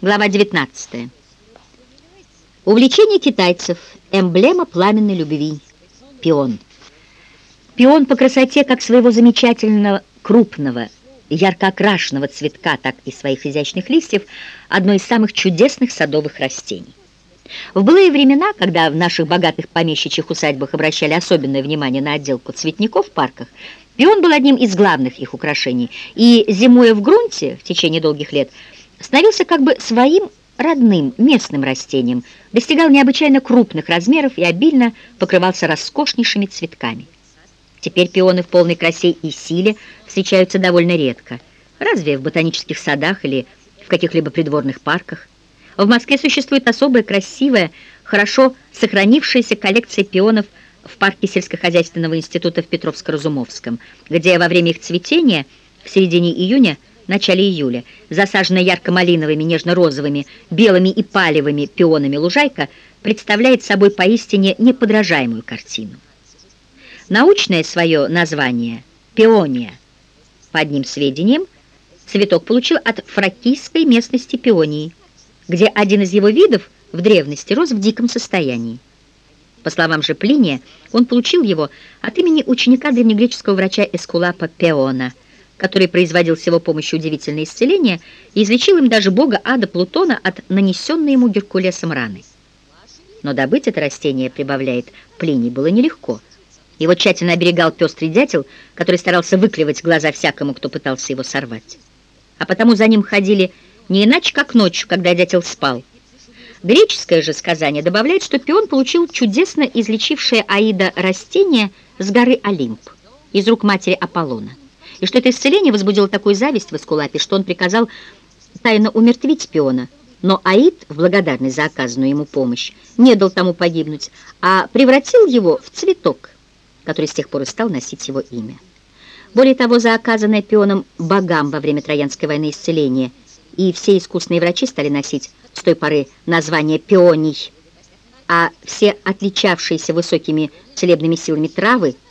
Глава 19. Увлечение китайцев. Эмблема пламенной любви. Пион. Пион по красоте, как своего замечательного, крупного, ярко окрашенного цветка, так и своих изящных листьев, одно из самых чудесных садовых растений. В былые времена, когда в наших богатых помещичьих усадьбах обращали особенное внимание на отделку цветников в парках, пион был одним из главных их украшений, и, зимуя в грунте в течение долгих лет, становился как бы своим родным местным растением, достигал необычайно крупных размеров и обильно покрывался роскошнейшими цветками. Теперь пионы в полной красе и силе встречаются довольно редко, разве в ботанических садах или в каких-либо придворных парках. В Москве существует особая, красивая, хорошо сохранившаяся коллекция пионов в парке сельскохозяйственного института в Петровско-Разумовском, где во время их цветения в середине июня начале июля, засаженная ярко-малиновыми, нежно-розовыми, белыми и палевыми пионами лужайка, представляет собой поистине неподражаемую картину. Научное свое название – пиония. По одним сведениям, цветок получил от фракийской местности пионии, где один из его видов в древности рос в диком состоянии. По словам же Плиния, он получил его от имени ученика древнегреческого врача Эскулапа Пеона – который производил с его помощью удивительное исцеление и излечил им даже бога ада Плутона от нанесенной ему Геркулесом раны. Но добыть это растение, прибавляет Плиний, было нелегко. Его тщательно оберегал пестрый дятел, который старался выклевать глаза всякому, кто пытался его сорвать. А потому за ним ходили не иначе, как ночью, когда дятел спал. Греческое же сказание добавляет, что пион получил чудесно излечившее Аида растение с горы Олимп из рук матери Аполлона и что это исцеление возбудило такую зависть в Эскулапе, что он приказал тайно умертвить пиона. Но Аид, в благодарность за оказанную ему помощь, не дал тому погибнуть, а превратил его в цветок, который с тех пор и стал носить его имя. Более того, за оказанное пионом богам во время Троянской войны исцеление и все искусные врачи стали носить с той поры название пионий, а все отличавшиеся высокими целебными силами травы –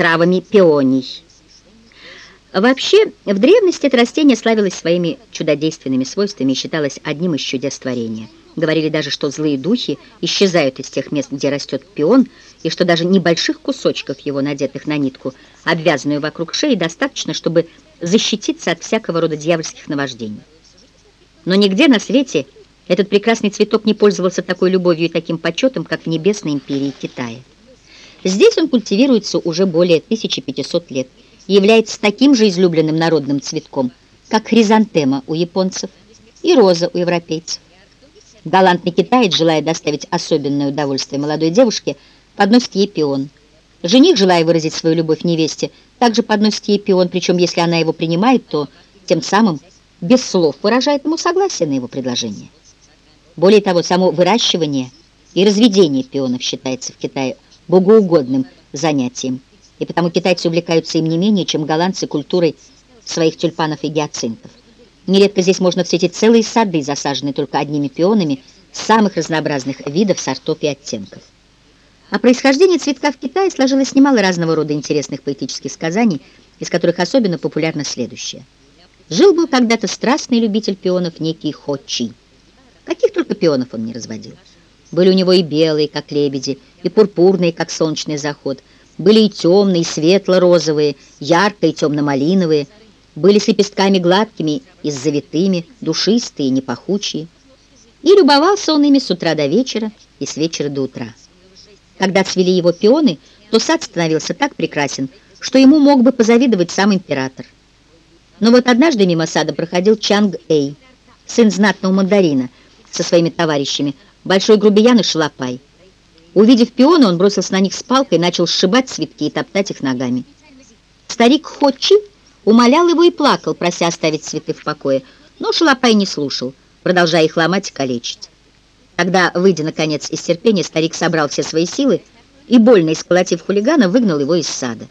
травами пионий. Вообще, в древности это растение славилось своими чудодейственными свойствами и считалось одним из чудес творения. Говорили даже, что злые духи исчезают из тех мест, где растет пион, и что даже небольших кусочков его, надетых на нитку, обвязанную вокруг шеи, достаточно, чтобы защититься от всякого рода дьявольских наваждений. Но нигде на свете этот прекрасный цветок не пользовался такой любовью и таким почетом, как в Небесной империи Китая. Здесь он культивируется уже более 1500 лет, является таким же излюбленным народным цветком, как хризантема у японцев и роза у европейцев. Галантный китаец, желая доставить особенное удовольствие молодой девушке, подносит ей пион. Жених, желая выразить свою любовь невесте, также подносит ей пион, причем если она его принимает, то тем самым без слов выражает ему согласие на его предложение. Более того, само выращивание и разведение пионов считается в Китае богоугодным занятием и потому китайцы увлекаются им не менее, чем голландцы культурой своих тюльпанов и гиацинтов. Нередко здесь можно встретить целые сады, засаженные только одними пионами самых разнообразных видов, сортов и оттенков. О происхождении цветка в Китае сложилось немало разного рода интересных поэтических сказаний, из которых особенно популярно следующее. Жил-был когда-то страстный любитель пионов некий Хо Чи. Каких только пионов он не разводил. Были у него и белые, как лебеди, и пурпурные, как солнечный заход – были и темные, и светло-розовые, ярко- и темно-малиновые, были с лепестками гладкими и с завитыми, душистые и непахучие. И любовался он ими с утра до вечера и с вечера до утра. Когда цвели его пионы, то сад становился так прекрасен, что ему мог бы позавидовать сам император. Но вот однажды мимо сада проходил Чанг Эй, сын знатного мандарина, со своими товарищами, большой грубиян и шалопай. Увидев пионы, он бросился на них с палкой начал сшибать цветки и топтать их ногами. Старик Ходчи умолял его и плакал, прося оставить цветы в покое, но Шалопай не слушал, продолжая их ломать и калечить. Тогда, выйдя, наконец, из терпения, старик собрал все свои силы и, больно исколотив хулигана, выгнал его из сада.